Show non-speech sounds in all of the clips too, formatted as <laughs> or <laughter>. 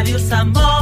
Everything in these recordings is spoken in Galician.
Radio amor.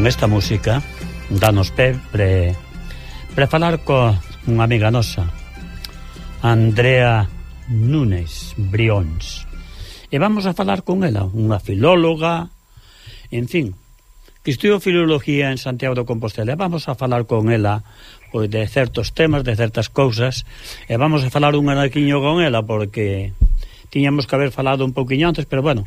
con esta música danos pé pre, pre falar co unha amiga nosa Andrea Nunes Brións e vamos a falar con ela unha filóloga en fin que estudiou filología en Santiago de Compostela e vamos a falar con ela pois, de certos temas, de certas cousas e vamos a falar un anaquiño con ela porque tiñamos que haber falado un pouquiño antes, pero bueno,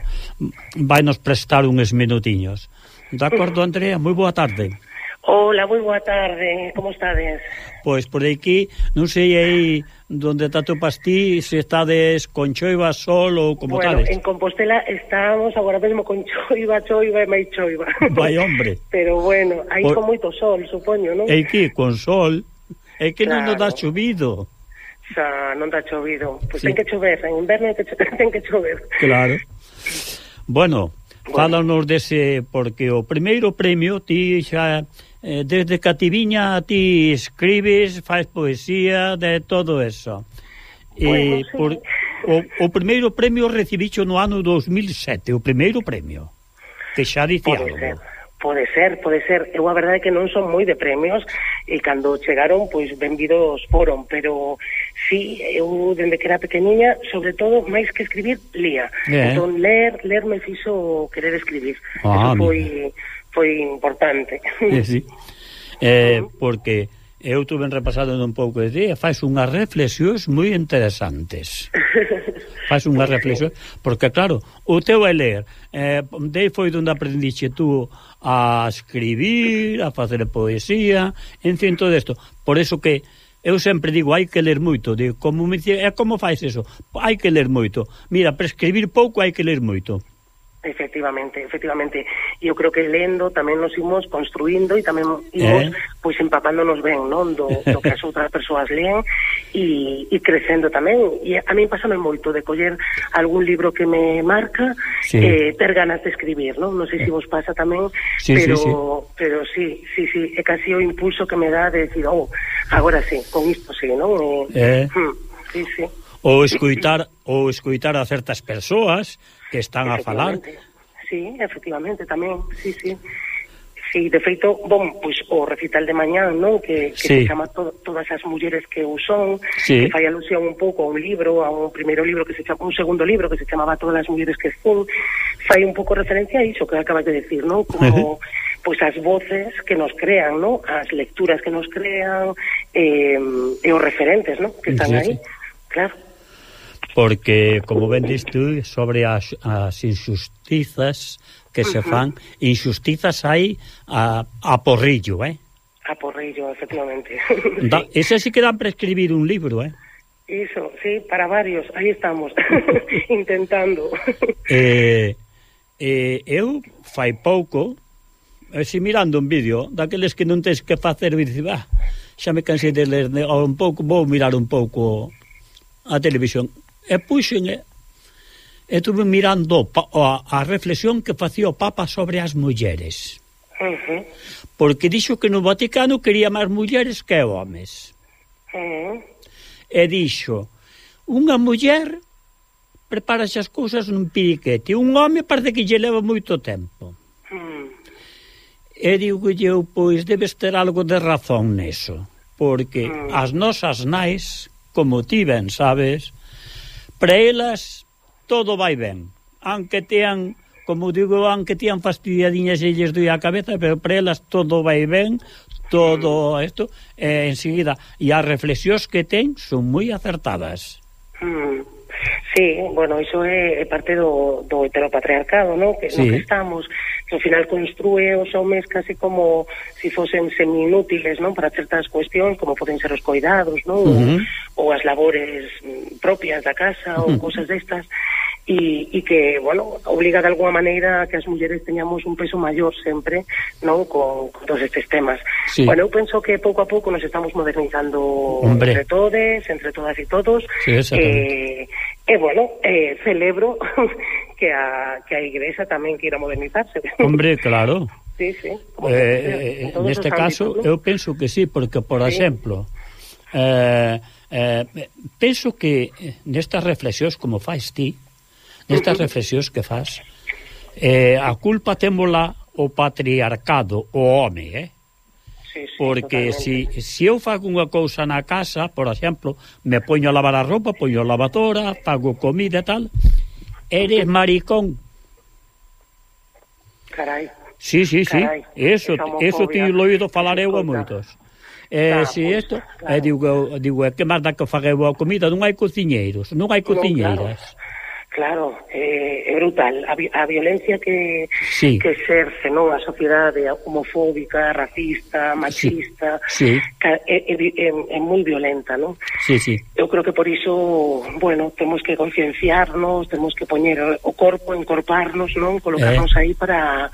vai nos prestar uns minutiños. De acordo, Andrea, moi boa tarde. Hola, moi boa tarde, como estades? Pois por aquí, non sei aí donde está tu pastí, se estades con choiva, sol ou como bueno, tales. en Compostela estamos agora mesmo con <laughs> choiva, choiva e máis choiva. Vai, hombre. Pero bueno, aí Por- con moito sol, supoño, non? E que con sol, é que non nos dá Claro. chovido. Xa, non dá chovido. Pois Sí. ten que chover, en inverno <laughs> ten que chover. Claro. Bueno, Fálanos dese, porque o primeiro premio ti xa eh, desde Cativiña ti escribes, faz poesía, de todo eso. Bueno, eh, sí. por, o, o primeiro premio recibicho no ano 2007, o primeiro premio, que xa dicía Pode algo. Ser. Pode ser, pode ser. Eu a verdade é que non son moi de premios e cando chegaron, pois benvidos foron, pero sí, eu dende que era pequeniña, sobre todo máis que escribir, lía. Yeah. Entón ler, ler me fixo querer escribir. Ah, Eso foi foi importante. Eh, sí. <laughs> Eh, porque eu tuve repasado un pouco de día, faz unhas reflexións moi interesantes. <laughs> faz unhas reflexións, porque claro, o teu é ler, eh, dei foi donde aprendixe tú a escribir, a facer poesía, en fin, todo isto. Por eso que eu sempre digo, hai que ler moito, digo, como me dice, é como fais eso? Hai que ler moito. Mira, para escribir pouco hai que ler moito. Efectivamente, efectivamente. Eu creo que lendo tamén nos imos construindo e tamén imos eh? pois empapándonos ben, non, do, do que as outras persoas leen e, e crecendo tamén. E a mí pásame moito de coller algún libro que me marca sí. eh, ter ganas de escribir, non? Non sei se eh. vos pasa tamén, sí, pero sí, sí. pero sí, sí, sí, é casi o impulso que me dá de decir, "Oh, agora sí, con isto sí", non? Eh, eh. Hmm, sí, sí. Ou escoitar ou escoitar a certas persoas que están a falar. Sí, efectivamente, tamén, sí, sí. Sí, de feito, bom, pois o recital de mañán, non, que, que sí. se chama to, todas as mulleres que o son, sí. que fai alusión un pouco a un libro, a un primeiro libro que se chama, un segundo libro que se chamaba Todas as mulleres que son, fai un pouco referencia a iso que acabas de decir, non? Como uh -huh. pois as voces que nos crean, non? As lecturas que nos crean, eh, e os referentes, non? Que están sí, aí. Sí. Claro porque, como ben dis tú, sobre as, as injustizas que se fan, injustizas hai a, a porrillo, eh? A porrillo, efectivamente. <laughs> Da, ese sí que dan para escribir un libro, eh? Iso, sí, para varios, aí estamos, <laughs> intentando. eh, eh, eu fai pouco, eh, si mirando un vídeo, daqueles que non tens que facer, dices, ah, xa me cansei de ler un pouco, vou mirar un pouco a televisión e puxenlle e tuve mirando a, a reflexión que facía o Papa sobre as mulleres. Uh -huh. Porque dixo que no Vaticano quería máis mulleres que homes. Uh -huh. E dixo, unha muller prepárase as cousas nun piriquete, un home parece que lle leva moito tempo. Uh. E digo eu, pois, debes ter algo de razón neso, porque mm. as nosas nais, como tiven, sabes, Para elas todo vai ben, aunque tean como digo, aunque tean fastidiadiñas e lles doi a cabeza, pero para elas todo vai ben, todo isto, eh, enseguida, e as reflexións que ten son moi acertadas. Mm. Sí, bueno, iso é, é parte do, do heteropatriarcado, no? Que, sí. no que estamos, que ao final construe os homes casi como si fosen semi-inútiles, non? Para certas cuestións, como poden ser os cuidados, non? Uh -huh. ou, as labores mm, propias da casa, uh -huh. ou cosas destas, e, e que, bueno, obliga de alguma maneira a que as mulleres teñamos un peso maior sempre, non, con, con todos estes temas. Sí. Bueno, eu penso que pouco a pouco nos estamos modernizando Hombre. entre todes, entre todas e todos, sí, eh, E, bueno, eh, celebro <laughs> que a, que a Igrexa tamén queira modernizarse. Hombre, claro. <laughs> Sí, sí. Eh, eh, eh neste caso, ámbitos, ¿no? eu penso que sí, porque, por sí. exemplo, eh, eh, penso que nestas reflexións como faz ti, nestas reflexións que faz, eh, a culpa témola o patriarcado, o home, eh? sí, sí, porque totalmente. si, si eu fago unha cousa na casa, por exemplo, me poño a lavar a roupa, poño a lavadora, fago comida e tal, eres maricón. Carai. Sí, sí, sí. Carai, eso, eso ti oído falar eu a moitos. Eh, eh, claro, si isto, claro. eh, digo, digo, que máis da que faga a comida, non hai cociñeiros, non hai cociñeiras. Claro. Claro, eh, é brutal. A, vi a violencia que, sí. que exerce non a sociedade homofóbica, racista, machista, sí. Sí. É, é, é, é moi violenta, non? Sí, sí. Eu creo que por iso, bueno, temos que concienciarnos, temos que poñer o corpo, encorparnos, non? Colocarnos eh. aí para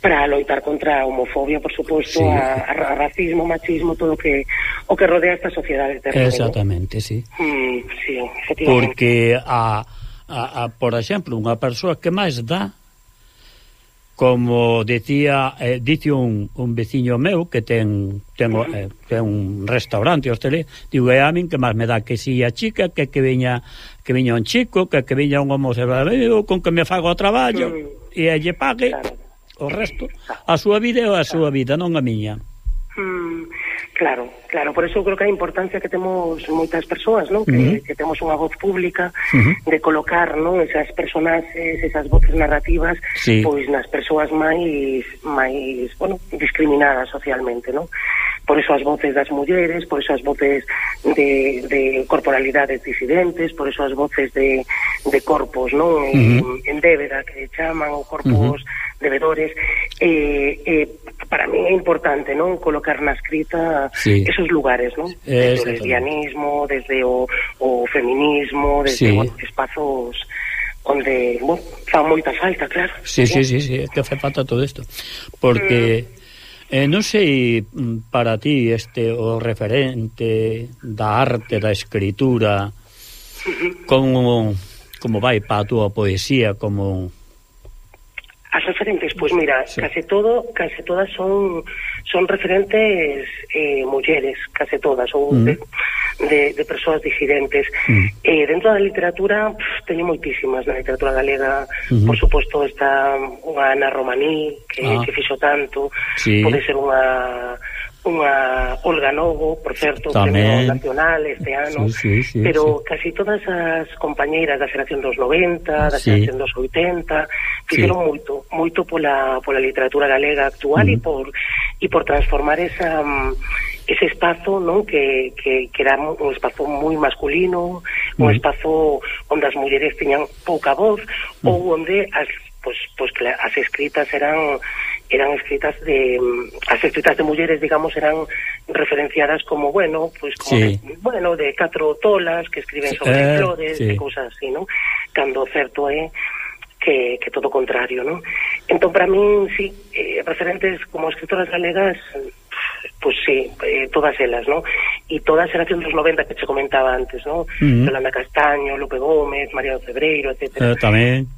para loitar contra a homofobia, por suposto, sí. a, a racismo, machismo, todo que o que rodea esta sociedade terrible. Exactamente, sí. Mm, sí, efectivamente. Porque a a, a por exemplo, unha persoa que máis dá como decía eh, dice un, un veciño meu que ten ten, eh, ten un restaurante hostelé, digo é a min que máis me dá que si a chica que que veña que veña un chico, que que veña un homosexual, con que me fago o traballo mm. e lle pague claro. o resto, a súa vida é a súa vida, non a miña. Claro, claro, por eso creo que a importancia que temos moitas persoas, ¿no? Que, uh -huh. que temos unha voz pública uh -huh. de colocar, ¿no? esas personaxes, esas voces narrativas, sí. pois nas persoas máis máis, bueno, discriminadas socialmente, non? por iso as voces das mulleres, por iso as voces de, de corporalidades disidentes, por iso as voces de, de corpos, non? Uh -huh. en, en débeda que chaman ou corpos uh -huh. devedores eh, eh, para mí é importante, non? Colocar na escrita sí. esos lugares, non? Desde o lesbianismo, desde o, o feminismo, desde sí. o, espazos onde, bueno, fa moita falta, claro. Sí, sí, sí, sí, sí. que fa falta todo isto. Porque... Mm Eh, non sei mm, para ti este o referente da arte da escritura como como vai para a túa poesía como As referentes, pois pues mira, sí. case todo, case todas son son referentes eh mulleres, case todas ou mm. de, de, de persoas disidentes. Mm. Eh, dentro da literatura, pff, teño moitísimas na literatura galega, mm -hmm. por suposto está unha Ana Romaní, que, ah. que fixo tanto, sí. pode ser unha unha Olga Novo, por certo, Tamén. premio nacional este ano, sí, sí, sí, pero sí. casi todas as compañeiras da xeración dos 90, da xeración sí. dos 80, fixeron sí. moito, moito pola, pola literatura galega actual mm. e por e por transformar esa mm, ese espazo non que, que, que era un espazo moi masculino, un espazo onde as mulleres tiñan pouca voz ou onde as pois, pois que as escritas eran eran escritas de mm, as escritas de mulleres, digamos, eran referenciadas como, bueno, pues como sí. que, bueno, de catro tolas que escriben sobre eh, flores, sí. e cousas así, ¿no? Cando certo é que, que todo o contrario, ¿no? Entón, para min, sí, eh, referentes como escritoras galegas Pues sí, eh, todas elas, ¿no? Y toda a xeración dos 90 que che comentaba antes, ¿no? Uh -huh. Yolanda Castaño, Lupe Gómez, María Febreiro, etcétera. Eh, tamén.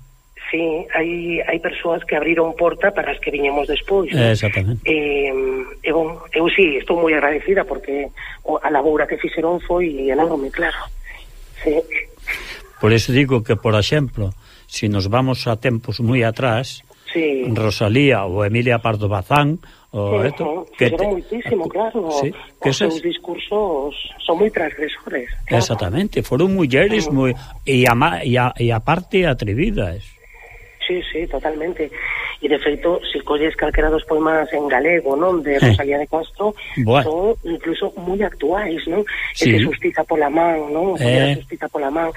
Sí, hai, hai persoas que abriron porta para as que viñemos despois. Eh, exactamente. Eh, e bon, eu sí, estou moi agradecida porque a laboura que fixeron foi enorme, claro. Sí. Por eso digo que, por exemplo, se si nos vamos a tempos moi atrás, sí. Rosalía ou Emilia Pardo Bazán o sí, esto, eh, que te, muitísimo, claro. Sí, que os seus discursos son moi transgresores. Claro. Exactamente, foron mulleres moi e, a e, a, e aparte atrevidas. Sí, sí, totalmente. E de feito, se colles calquera dos poemas en galego, non, de Rosalía de Castro, Boa. son incluso moi actuais, non? Sí. Ese justiza pola man, non? Eh. Justiza pola man,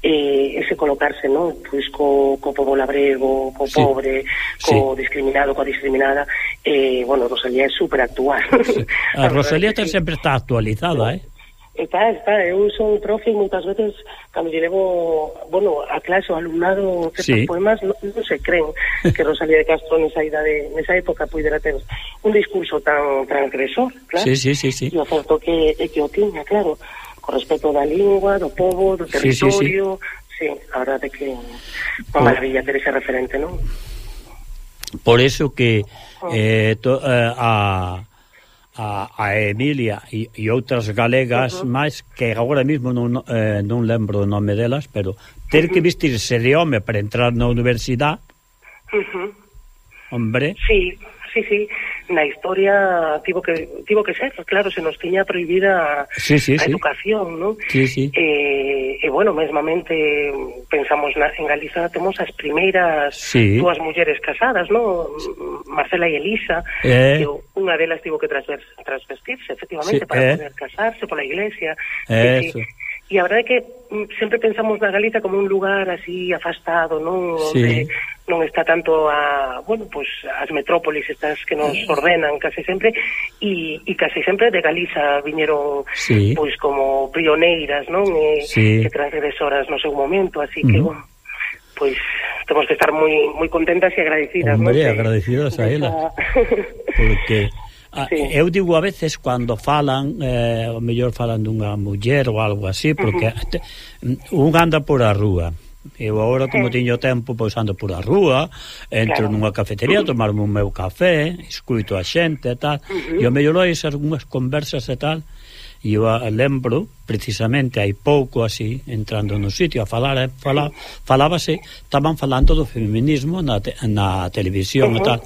eh, ese colocarse, non? Pois co, co pobo labrego, co sí. pobre, co sí. discriminado, coa discriminada, eh, bueno, Rosalía é superactual. Sí. A <laughs> Rosalía sí. sempre está actualizada, eh? Está, está, eu son profe e moitas veces cando lle levo, bueno, a clase o alumnado certos sí. poemas non, non se creen que Rosalía de Castro nesa idade, nesa época puidera ter un discurso tan transgresor, claro. Sí, sí, sí, sí. E o certo que, que o tiña, claro, con respecto da lingua, do povo, do territorio, sí, sí, sí. sí a verdade que unha maravilla ter ese referente, non? Por eso que ah. eh, to, eh, a a, a Emilia e, e outras galegas uh -huh. máis que agora mesmo non, eh, non lembro o nome delas, pero ter uh -huh. que vestirse de home para entrar na universidade uh -huh. hombre sí, sí, sí na historia tivo que tivo que ser, claro, se nos tiña prohibida sí, sí, a sí. educación, ¿no? Sí, sí. Eh, e bueno, mesmamente pensamos na, en Galiza temos as primeiras sí. dúas mulleres casadas, no? Marcela e Elisa, eh. que unha delas tivo que transvestirse efectivamente sí, para eh. poder casarse pola iglesia. Eh, que, E a verdade é que mm, sempre pensamos na Galiza como un lugar así afastado, non? Sí. Onde non está tanto a, bueno, pues, as metrópolis estas que nos ordenan case sempre e, e case sempre de Galiza viñeron sí. pois como pioneiras, non? E, eh, sí. e transgresoras no seu momento, así que, mm. bueno, pois temos que estar moi moi contentas e agradecidas, Hombre, non? agradecidas a ela. Porque Ah, sí. Eu digo a veces cando falan, eh, o mellor falan dunha muller ou algo así, porque uh -huh. un anda por a rúa. Eu agora, como sí. tiño tempo, pois ando por a rúa, entro claro. nunha cafetería, a tomarme o meu café, escuito a xente e tal, uh -huh. e o mellor hai algunhas conversas e tal, e eu a lembro precisamente hai pouco así entrando no sitio a falar eh, a falar falábase estaban falando do feminismo na, te, na televisión uh -huh. e tal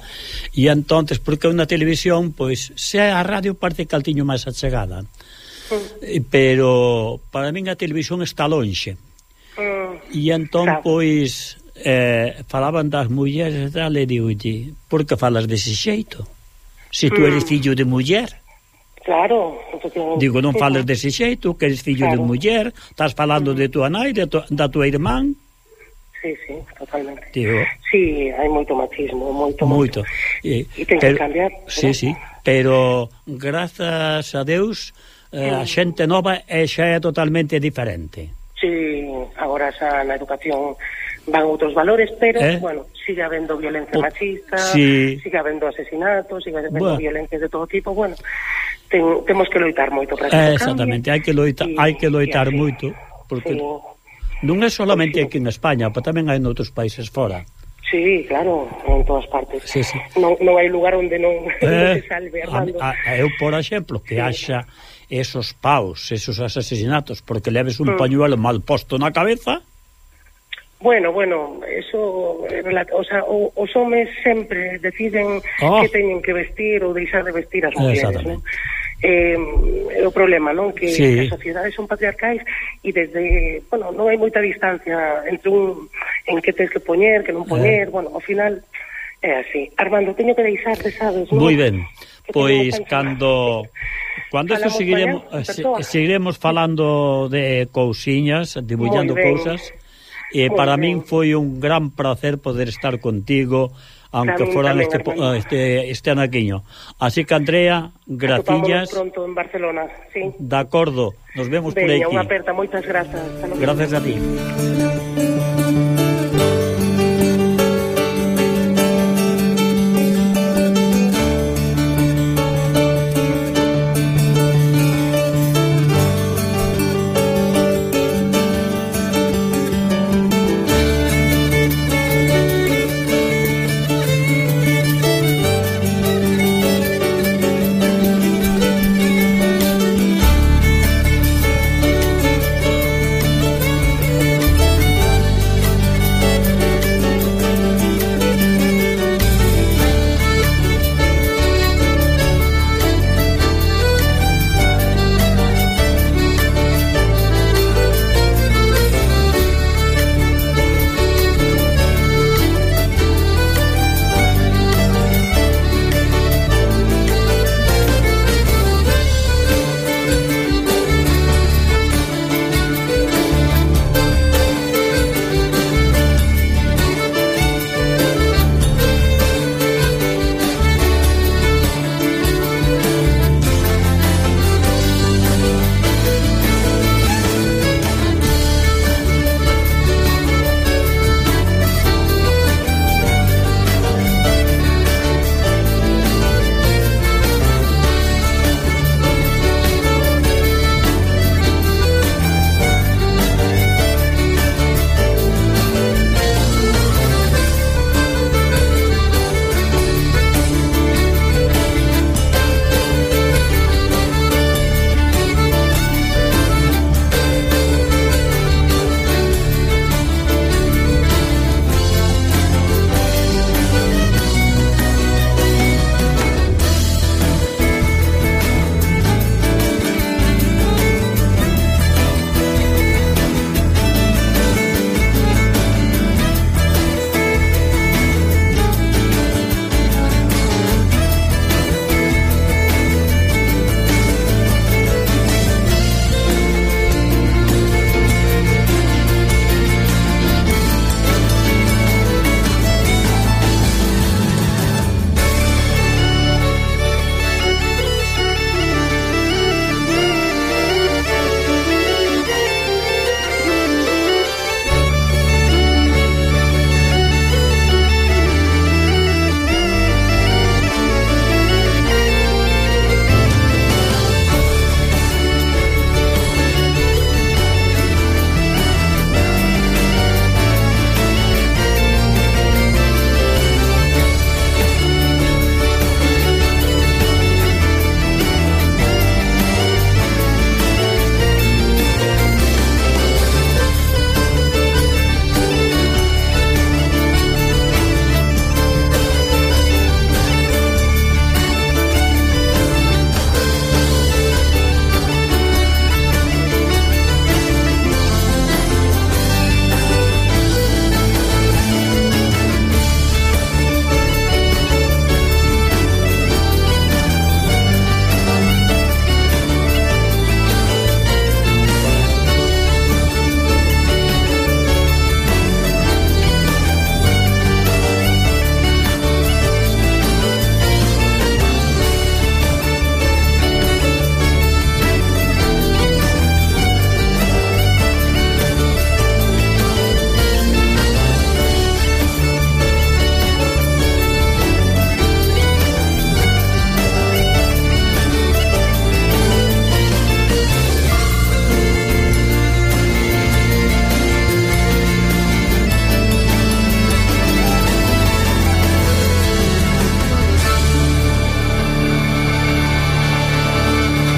e entonces porque na televisión pois se a radio parte que caltiño máis achegada uh mm. -huh. pero para min a televisión está lonxe uh -huh. e entón claro. pois eh, falaban das mulleres e tal e digo, por que falas dese xeito se si tú eres mm. fillo de muller Claro. Digo, non fales dese xeito, que eres fillo claro. de muller, estás falando de tua nai, de tu, da tua irmán. Sí, sí, totalmente. Digo, sí, hai moito machismo, moito. Moito. E, e ten pero, que cambiar. Sí, sí, pero grazas a Deus eh, a xente nova é xa é totalmente diferente. Sí, agora xa na educación van outros valores, pero, eh? bueno, sigue habendo violencia o... machista, sí. sigue habendo asesinatos, sigue habendo bueno. violencias de todo tipo, bueno, ten, temos que loitar moito para que eh, Exactamente, hai que loitar, hai que loitar moito porque sí. non é solamente aquí en España, pero tamén hai noutros países fora. Sí, claro, en todas partes. Sí, sí. Non, non hai lugar onde non, <laughs> eh, se salve. Armando. A, a, eu, por exemplo, que sí. haxa esos paus, esos asesinatos, porque leves un mm. pañuelo mal posto na cabeza... Bueno, bueno, eso, o sea, o, os homes sempre deciden oh. que teñen que vestir ou deixar de vestir as mulleres, non? eh, é o problema, non? Que sí. as sociedades son patriarcais e desde, bueno, non hai moita distancia entre un en que tens que poñer, que non eh. poñer, eh. bueno, ao final é así. Armando, teño que deixarte, sabes, non? Moi ben. Pois cando cando isto seguiremos mañana, seguiremos falando de cousiñas, debullando cousas. E para min foi un gran placer poder estar contigo aunque tamén, foran tamén, este, este, este anaquiño. Así que, Andrea, gracillas. pronto en Barcelona, sí. De acordo, nos vemos Veña, por aquí. Unha aperta, moitas grazas. Gracias a ti.